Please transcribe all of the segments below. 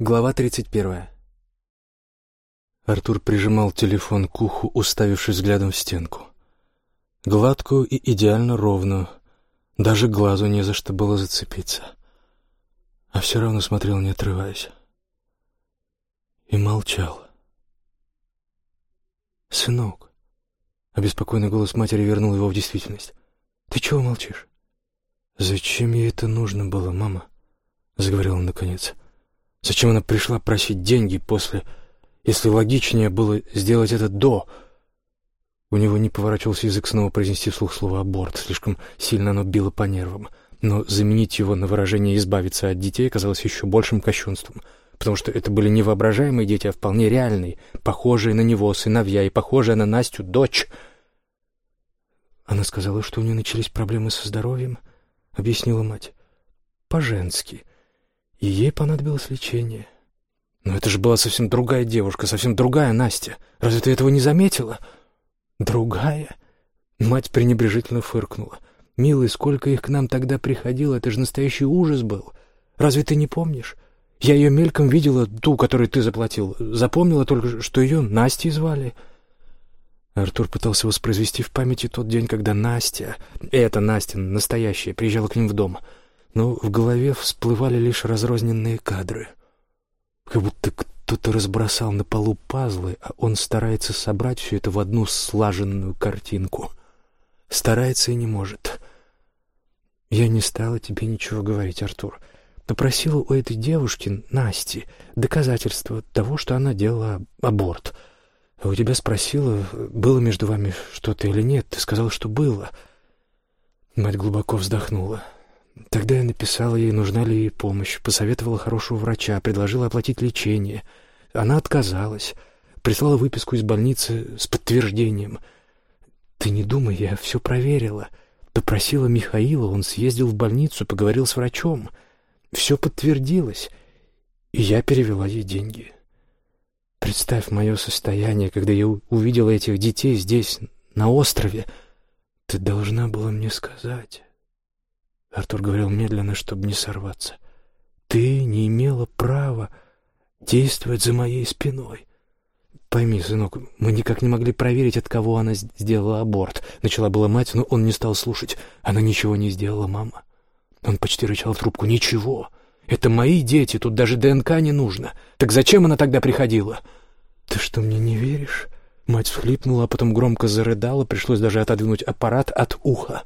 Глава 31. Артур прижимал телефон к уху, уставившись взглядом в стенку. Гладкую и идеально ровную. Даже глазу не за что было зацепиться. А все равно смотрел, не отрываясь. И молчал. «Сынок!» Обеспокоенный голос матери вернул его в действительность. «Ты чего молчишь?» «Зачем ей это нужно было, мама?» — заговорил он наконец. Зачем она пришла просить деньги после, если логичнее было сделать это до? У него не поворачивался язык снова произнести вслух слово «аборт», слишком сильно оно било по нервам. Но заменить его на выражение «избавиться от детей» казалось еще большим кощунством, потому что это были не воображаемые дети, а вполне реальные, похожие на него сыновья и похожая на Настю дочь. Она сказала, что у нее начались проблемы со здоровьем, — объяснила мать. По-женски — и ей понадобилось лечение. Но это же была совсем другая девушка, совсем другая Настя. Разве ты этого не заметила? Другая? Мать пренебрежительно фыркнула. «Милый, сколько их к нам тогда приходило, это же настоящий ужас был. Разве ты не помнишь? Я ее мельком видела, ту, которой ты заплатил. Запомнила только, что ее Настей звали». Артур пытался воспроизвести в памяти тот день, когда Настя, эта Настя, настоящая, приезжала к ним в дом — но в голове всплывали лишь разрозненные кадры. Как будто кто-то разбросал на полу пазлы, а он старается собрать все это в одну слаженную картинку. Старается и не может. Я не стала тебе ничего говорить, Артур. Попросила у этой девушки, Насти, доказательства того, что она делала аборт. А у тебя спросила, было между вами что-то или нет. Ты сказал, что было. Мать глубоко вздохнула. Тогда я написала ей, нужна ли ей помощь, посоветовала хорошего врача, предложила оплатить лечение. Она отказалась, прислала выписку из больницы с подтверждением. Ты не думай, я все проверила. Попросила Михаила, он съездил в больницу, поговорил с врачом. Все подтвердилось, и я перевела ей деньги. Представь мое состояние, когда я увидела этих детей здесь, на острове. Ты должна была мне сказать. Артур говорил медленно, чтобы не сорваться. «Ты не имела права действовать за моей спиной. Пойми, сынок, мы никак не могли проверить, от кого она сделала аборт. Начала была мать, но он не стал слушать. Она ничего не сделала, мама. Он почти рычал в трубку. «Ничего. Это мои дети, тут даже ДНК не нужно. Так зачем она тогда приходила?» «Ты что, мне не веришь?» Мать всхлипнула, а потом громко зарыдала, пришлось даже отодвинуть аппарат от уха.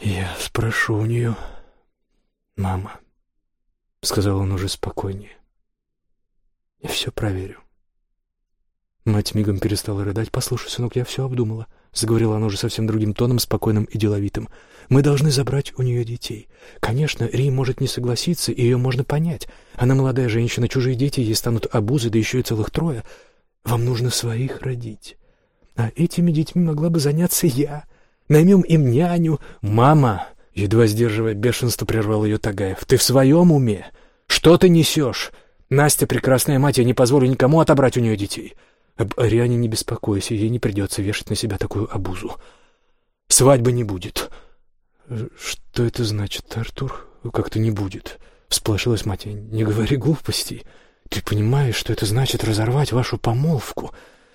«Я спрошу у нее, мама», — сказал он уже спокойнее. «Я все проверю». Мать мигом перестала рыдать. «Послушай, сынок, я все обдумала», — заговорила она уже совсем другим тоном, спокойным и деловитым. «Мы должны забрать у нее детей. Конечно, Ри может не согласиться, и ее можно понять. Она молодая женщина, чужие дети ей станут обузой, да еще и целых трое. Вам нужно своих родить. А этими детьми могла бы заняться я. Наймем им няню. Мама, едва сдерживая бешенство, прервал ее Тагаев. Ты в своем уме? Что ты несешь? Настя прекрасная мать, я не позволю никому отобрать у нее детей. Об Ариане не беспокойся, ей не придется вешать на себя такую обузу. Свадьбы не будет. Что это значит, Артур? Как-то не будет. Всполошилась мать. Не говори глупостей. Ты понимаешь, что это значит разорвать вашу помолвку?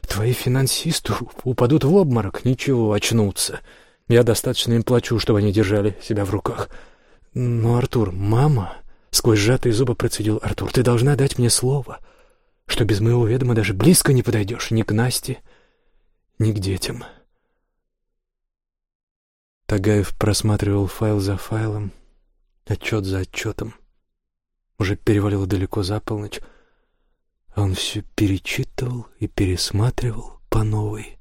Твои финансисты упадут в обморок. Ничего, очнутся. Я достаточно им плачу, чтобы они держали себя в руках. Но, Артур, мама, сквозь сжатые зубы процедил Артур, ты должна дать мне слово, что без моего ведома даже близко не подойдешь ни к Насте, ни к детям. Тагаев просматривал файл за файлом, отчет за отчетом. Уже перевалило далеко за полночь. Он все перечитывал и пересматривал по новой.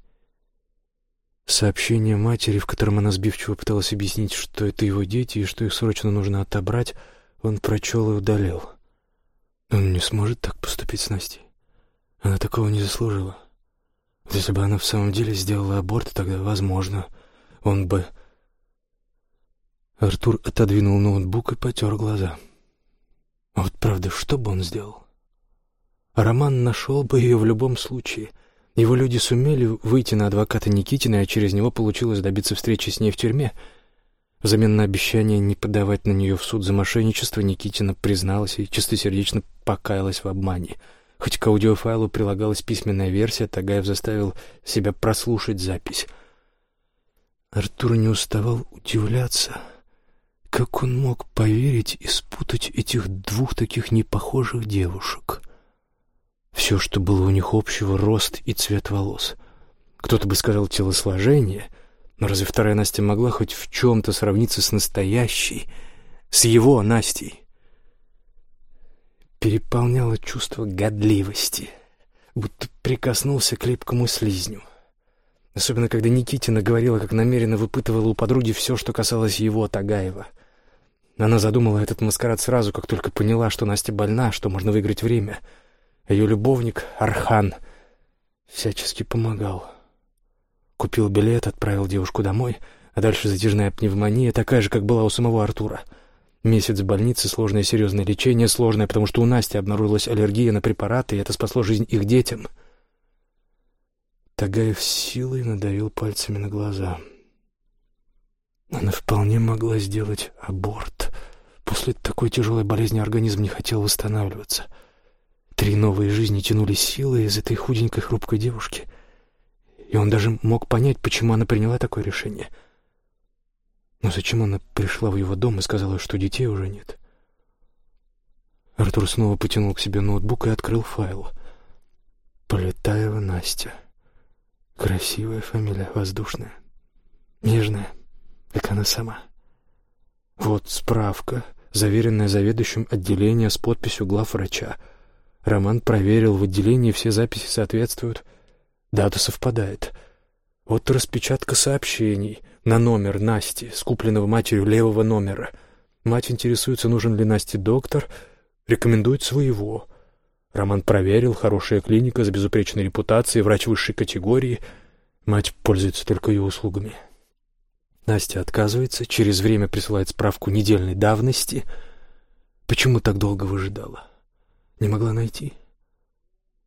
Сообщение матери, в котором она сбивчиво пыталась объяснить, что это его дети и что их срочно нужно отобрать, он прочел и удалил. Он не сможет так поступить с Настей. Она такого не заслужила. Если бы она в самом деле сделала аборт, тогда, возможно, он бы... Артур отодвинул ноутбук и потер глаза. А вот правда, что бы он сделал? Роман нашел бы ее в любом случае — его люди сумели выйти на адвоката Никитина, а через него получилось добиться встречи с ней в тюрьме. Взамен на обещание не подавать на нее в суд за мошенничество Никитина призналась и чистосердечно покаялась в обмане. Хоть к аудиофайлу прилагалась письменная версия, Тагаев заставил себя прослушать запись. Артур не уставал удивляться, как он мог поверить и спутать этих двух таких непохожих девушек. Все, что было у них общего, рост и цвет волос. Кто-то бы сказал телосложение — но разве вторая Настя могла хоть в чем-то сравниться с настоящей, с его Настей? Переполняло чувство годливости, будто прикоснулся к липкому слизню. Особенно, когда Никитина говорила, как намеренно выпытывала у подруги все, что касалось его, Тагаева. Она задумала этот маскарад сразу, как только поняла, что Настя больна, что можно выиграть время. Ее любовник, Архан, всячески помогал. Купил билет, отправил девушку домой, а дальше затяжная пневмония, такая же, как была у самого Артура. Месяц в больнице, сложное серьезное лечение, сложное, потому что у Насти обнаружилась аллергия на препараты, и это спасло жизнь их детям. Тагаев силой надавил пальцами на глаза. Она вполне могла сделать аборт. После такой тяжелой болезни организм не хотел восстанавливаться. Три новые жизни тянули силы из этой худенькой хрупкой девушки — и он даже мог понять, почему она приняла такое решение. Но зачем она пришла в его дом и сказала, что детей уже нет? Артур снова потянул к себе ноутбук и открыл файл. Полетаева Настя. Красивая фамилия, воздушная. Нежная, как она сама. Вот справка, заверенная заведующим отделения с подписью главврача. Роман проверил, в отделении все записи соответствуют — Дата совпадает. Вот распечатка сообщений на номер Насти, скупленного матерью левого номера. Мать интересуется, нужен ли Насте доктор, рекомендует своего. Роман проверил, хорошая клиника с безупречной репутацией, врач высшей категории. Мать пользуется только ее услугами. Настя отказывается, через время присылает справку недельной давности. Почему так долго выжидала? Не могла найти?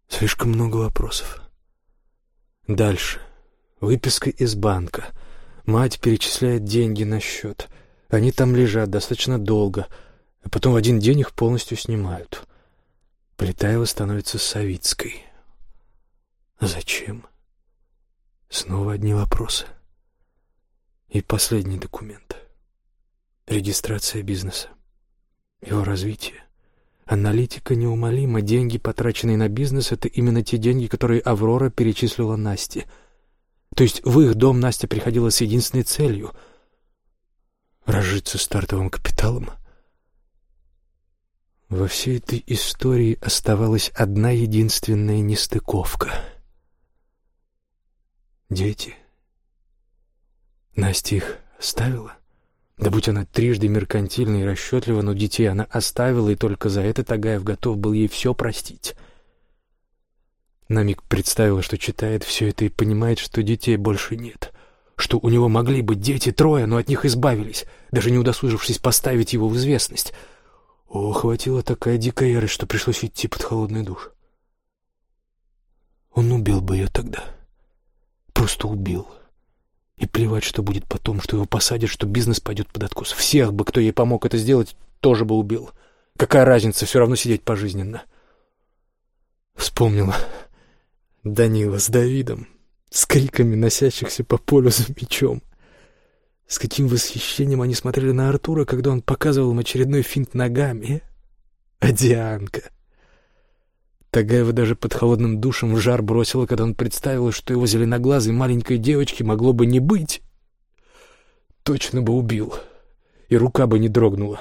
Слишком много вопросов. Дальше. Выписка из банка. Мать перечисляет деньги на счет. Они там лежат достаточно долго, а потом в один день их полностью снимают. Полетаева становится Савицкой. Зачем? Снова одни вопросы. И последний документ. Регистрация бизнеса. Его развитие. Аналитика неумолима. Деньги, потраченные на бизнес, это именно те деньги, которые Аврора перечислила Насте. То есть в их дом Настя приходила с единственной целью — разжиться стартовым капиталом. Во всей этой истории оставалась одна единственная нестыковка. Дети. Настя их оставила? Да будь она трижды меркантильна и расчетлива, но детей она оставила, и только за это Тагаев готов был ей все простить. На миг представила, что читает все это и понимает, что детей больше нет. Что у него могли быть дети трое, но от них избавились, даже не удосужившись поставить его в известность. О, хватило такая дикая ярость, что пришлось идти под холодный душ. Он убил бы ее тогда. Просто убил. — и плевать, что будет потом, что его посадят, что бизнес пойдет под откос. Всех бы, кто ей помог это сделать, тоже бы убил. Какая разница, все равно сидеть пожизненно. Вспомнила Данила с Давидом, с криками носящихся по полю за мечом. С каким восхищением они смотрели на Артура, когда он показывал им очередной финт ногами. А Дианка... Тагаева даже под холодным душем в жар бросила, когда он представил, что его зеленоглазой маленькой девочки могло бы не быть. Точно бы убил, и рука бы не дрогнула.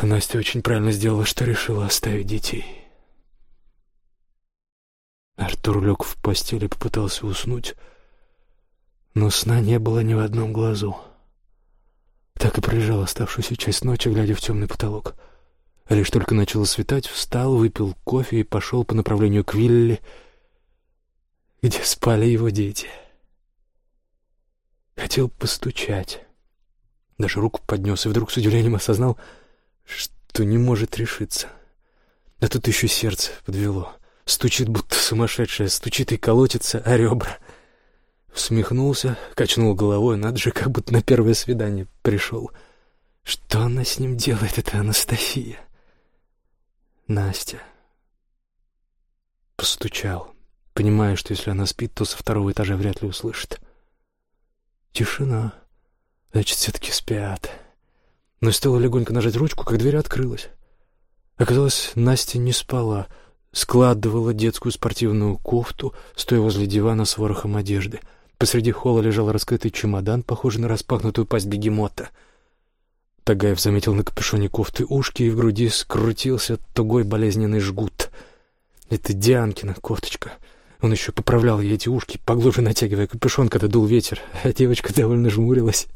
Настя очень правильно сделала, что решила оставить детей. Артур лег в постель и попытался уснуть, но сна не было ни в одном глазу. Так и пролежал оставшуюся часть ночи, глядя в темный потолок — а лишь только начало светать, встал, выпил кофе и пошел по направлению к вилле, где спали его дети. Хотел постучать. Даже руку поднес и вдруг с удивлением осознал, что не может решиться. А тут еще сердце подвело. Стучит, будто сумасшедшее, стучит и колотится о ребра. Всмехнулся, качнул головой, надо же, как будто на первое свидание пришел. Что она с ним делает, это Анастасия? Настя. Постучал, понимая, что если она спит, то со второго этажа вряд ли услышит. Тишина. Значит, все-таки спят. Но стоило легонько нажать ручку, как дверь открылась. Оказалось, Настя не спала, складывала детскую спортивную кофту, стоя возле дивана с ворохом одежды — Посреди холла лежал раскрытый чемодан, похожий на распахнутую пасть бегемота. Тагаев заметил на капюшоне кофты ушки, и в груди скрутился тугой болезненный жгут. Это Дианкина кофточка. Он еще поправлял ей эти ушки, поглубже натягивая капюшон, когда дул ветер, а девочка довольно жмурилась.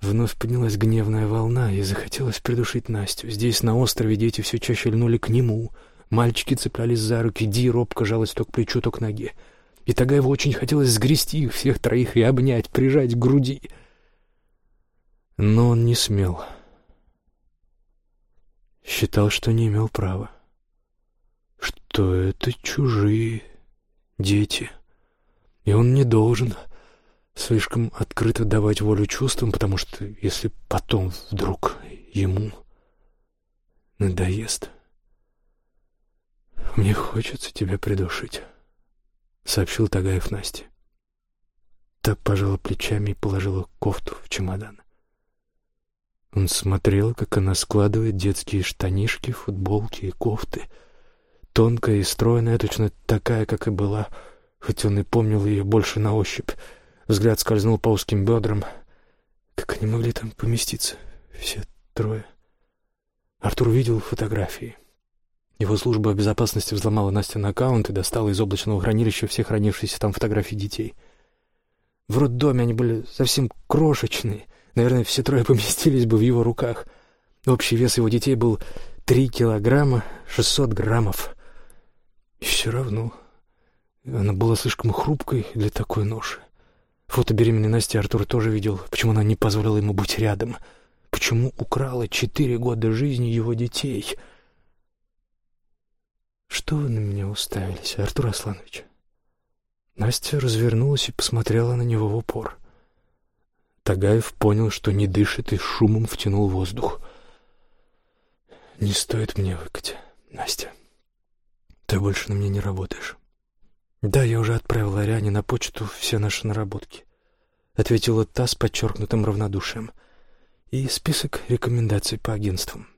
Вновь поднялась гневная волна, и захотелось придушить Настю. Здесь, на острове, дети все чаще льнули к нему. Мальчики цеплялись за руки, Ди робко жалась то к плечу, то к ноге и Тагаеву очень хотелось сгрести их всех троих и обнять, прижать к груди. Но он не смел. Считал, что не имел права. Что это чужие дети. И он не должен слишком открыто давать волю чувствам, потому что если потом вдруг ему надоест... Мне хочется тебя придушить. — сообщил Тагаев Насте. Та пожала плечами и положила кофту в чемодан. Он смотрел, как она складывает детские штанишки, футболки и кофты. Тонкая и стройная, точно такая, как и была, хоть он и помнил ее больше на ощупь. Взгляд скользнул по узким бедрам. Как они могли там поместиться, все трое? Артур видел фотографии. Его служба безопасности взломала Настя на аккаунт и достала из облачного хранилища все хранившиеся там фотографии детей. В роддоме они были совсем крошечные. Наверное, все трое поместились бы в его руках. Общий вес его детей был три килограмма шестьсот граммов. И все равно она была слишком хрупкой для такой ноши. Фото беременной Насти Артур тоже видел. Почему она не позволила ему быть рядом? Почему украла четыре года жизни его детей?» «Что вы на меня уставились, Артур Асланович?» Настя развернулась и посмотрела на него в упор. Тагаев понял, что не дышит, и шумом втянул воздух. «Не стоит мне выкать, Настя. Ты больше на меня не работаешь». «Да, я уже отправила Ариане на почту все наши наработки», — ответила та с подчеркнутым равнодушием. «И список рекомендаций по агентствам.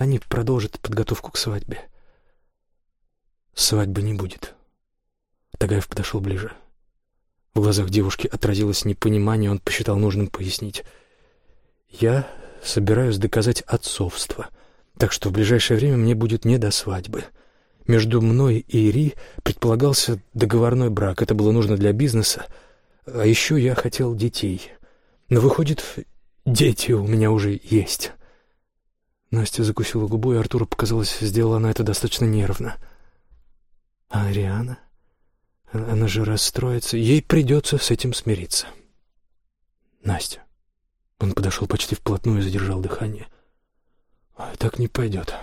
Они продолжат подготовку к свадьбе. Свадьбы не будет. Тагаев подошел ближе. В глазах девушки отразилось непонимание, он посчитал нужным пояснить. «Я собираюсь доказать отцовство, так что в ближайшее время мне будет не до свадьбы. Между мной и Ири предполагался договорной брак, это было нужно для бизнеса, а еще я хотел детей. Но выходит, дети у меня уже есть». Настя закусила губу, и Артуру показалось, сделала она это достаточно нервно. — а Ариана? Она же расстроится. Ей придется с этим смириться. Настя. Он подошел почти вплотную и задержал дыхание. Так не пойдет.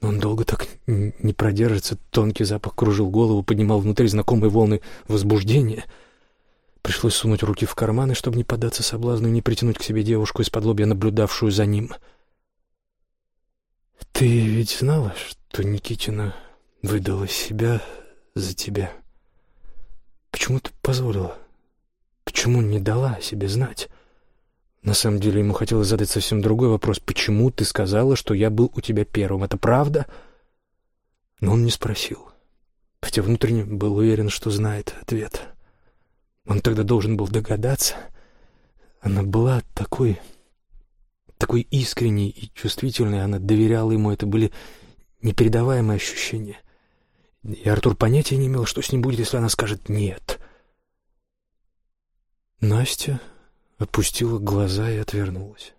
Он долго так не продержится. Тонкий запах кружил голову, поднимал внутри знакомые волны возбуждения. Пришлось сунуть руки в карманы, чтобы не поддаться соблазну и не притянуть к себе девушку из-под лобья, наблюдавшую за ним. «Ты ведь знала, что Никитина выдала себя за тебя. Позволила? Почему не дала о себе знать? На самом деле ему хотелось задать совсем другой вопрос. Почему ты сказала, что я был у тебя первым? Это правда? Но он не спросил. Хотя внутренне был уверен, что знает ответ. Он тогда должен был догадаться. Она была такой... такой искренней и чувствительной. Она доверяла ему. Это были непередаваемые ощущения. И Артур понятия не имел, что с ним будет, если она скажет «нет». Настя опустила глаза и отвернулась.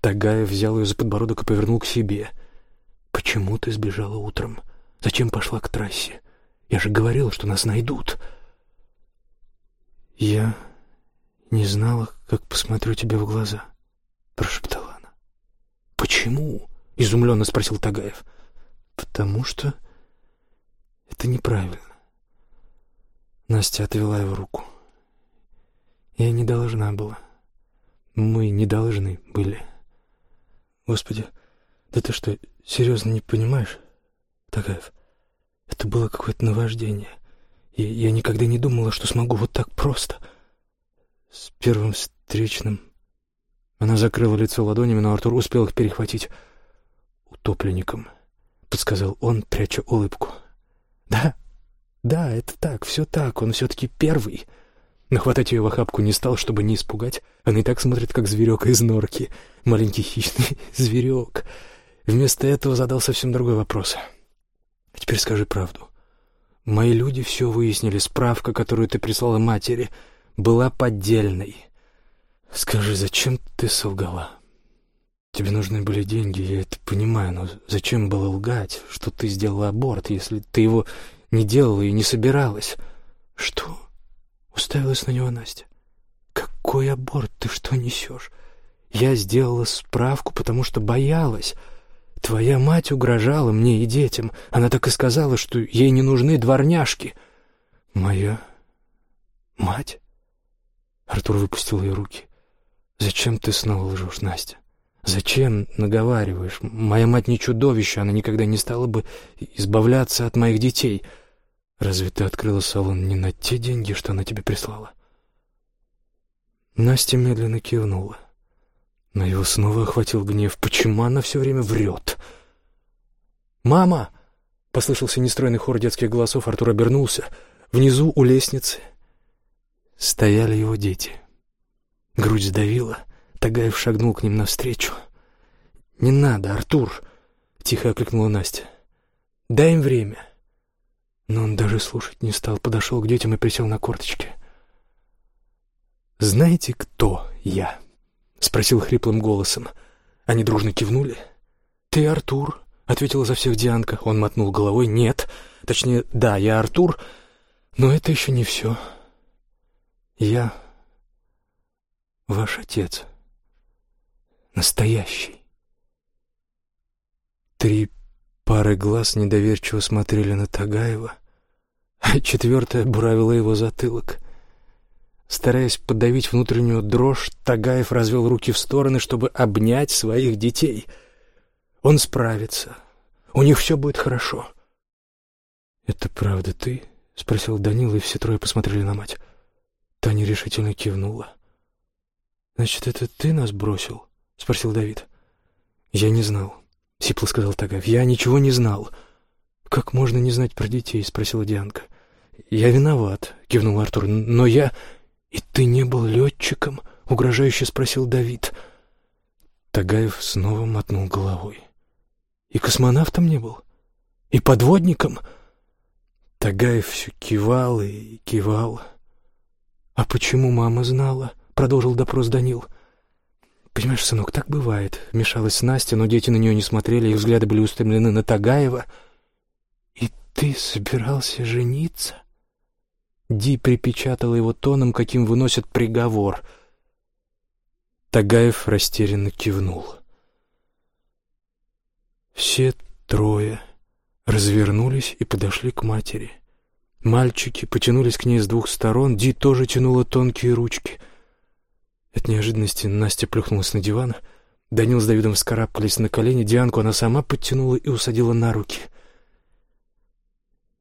Тагаев взял ее за подбородок и повернул к себе. «Почему ты сбежала утром? Зачем пошла к трассе? Я же говорила, что нас найдут». «Я не знала, как посмотрю тебе в глаза», — прошептала она. «Почему?» — изумленно спросил Тагаев. «Потому что это неправильно. Настя отвела его руку. Я не должна была. Мы не должны были. Господи, да ты что, серьезно не понимаешь, Тагаев? Это было какое-то наваждение. И я никогда не думала, что смогу вот так просто. С первым встречным... Она закрыла лицо ладонями, но Артур успел их перехватить. «Утопленником», — подсказал он, пряча улыбку. «Да, да, это так, все так, он все-таки первый». Но хватать ее в охапку не стал, чтобы не испугать. Она и так смотрит, как зверек из норки. Маленький хищный зверек. Вместо этого задал совсем другой вопрос. А теперь скажи правду. Мои люди все выяснили. Справка, которую ты прислала матери, была поддельной. Скажи, зачем ты солгала? Тебе нужны были деньги, я это понимаю, но зачем было лгать, что ты сделала аборт, если ты его не делала и не собиралась? Что? Уставилась на него Настя. «Какой аборт? Ты что несешь? Я сделала справку, потому что боялась. Твоя мать угрожала мне и детям. Она так и сказала, что ей не нужны дворняжки». «Моя мать?» Артур выпустил ее руки. «Зачем ты снова лжешь, Настя? Зачем наговариваешь? Моя мать не чудовище, она никогда не стала бы избавляться от моих детей». Разве ты открыла салон не на те деньги, что она тебе прислала? Настя медленно кивнула. Но его снова охватил гнев. Почему она все время врет? «Мама!» — послышался нестройный хор детских голосов. Артур обернулся. Внизу у лестницы стояли его дети. Грудь сдавила. Тагаев шагнул к ним навстречу. «Не надо, Артур!» — тихо окликнула Настя. «Дай им время!» Но он даже слушать не стал, подошел к детям и присел на корточки. «Знаете, кто я?» — спросил хриплым голосом. Они дружно кивнули. «Ты Артур», — ответила за всех Дианка. Он мотнул головой. «Нет. Точнее, да, я Артур, но это еще не все. Я ваш отец. Настоящий». Три Пары глаз недоверчиво смотрели на Тагаева, а четвертая буравила его затылок. Стараясь подавить внутреннюю дрожь, Тагаев развел руки в стороны, чтобы обнять своих детей. Он справится. У них все будет хорошо. «Это правда ты?» — спросил Данила, и все трое посмотрели на мать. Таня решительно кивнула. «Значит, это ты нас бросил?» — спросил Давид. «Я не знал. — сипло сказал Тагав. «Я ничего не знал». «Как можно не знать про детей?» — спросила Дианка. «Я виноват», — кивнул Артур. «Но я...» «И ты не был летчиком?» — угрожающе спросил Давид. Тагаев снова мотнул головой. «И космонавтом не был? И подводником?» Тагаев все кивал и кивал. «А почему мама знала?» — продолжил допрос Данил. «Понимаешь, сынок, так бывает», — вмешалась Настя, но дети на нее не смотрели, их взгляды были устремлены на Тагаева. «И ты собирался жениться?» Ди припечатала его тоном, каким выносят приговор. Тагаев растерянно кивнул. Все трое развернулись и подошли к матери. Мальчики потянулись к ней с двух сторон, Ди тоже тянула тонкие ручки — от неожиданности Настя плюхнулась на диван. Данил с Давидом вскарабкались на колени. Дианку она сама подтянула и усадила на руки.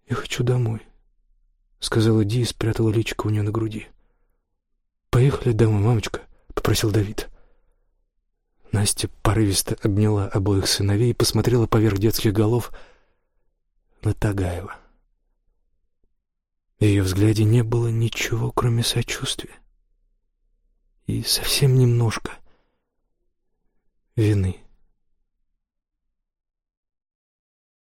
«Я хочу домой», — сказала Ди и спрятала личико у нее на груди. «Поехали домой, мамочка», — попросил Давид. Настя порывисто обняла обоих сыновей и посмотрела поверх детских голов на Тагаева. В ее взгляде не было ничего, кроме сочувствия и совсем немножко вины.